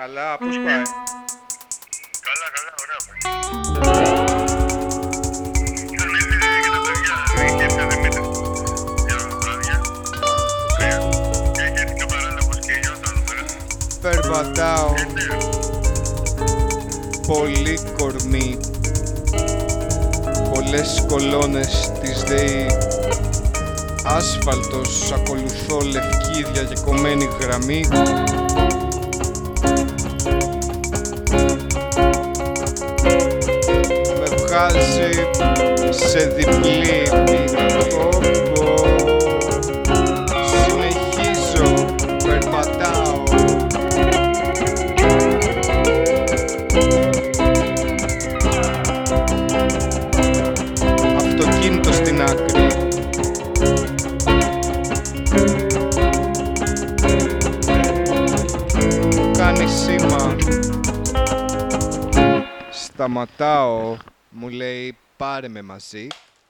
Καλά, πώς πάει; Καλά, καλά, ωραία. Είχαν έρθει και τα παιδιά, είχε έρθει ο Δημήτρης για βράδια. Και είχε έρθει και παράλληλα πως και η Γιώτα εδώ πέρα. Περπατάω, Και ναι, πολύ κορμί. Πολλές κολόνες της ΔΕΗ. Άσφαλτος, ακολουθώ λευκή διαγεκομένη γραμμή. Βγάζει σε διπλή πίνα. Πω, πω. Συνεχίζω, περπατάω. Αυτοκίνητο στην άκρη. Μου κάνει σήμα. Σταματάω. Μου λέει πάρε με μαζί.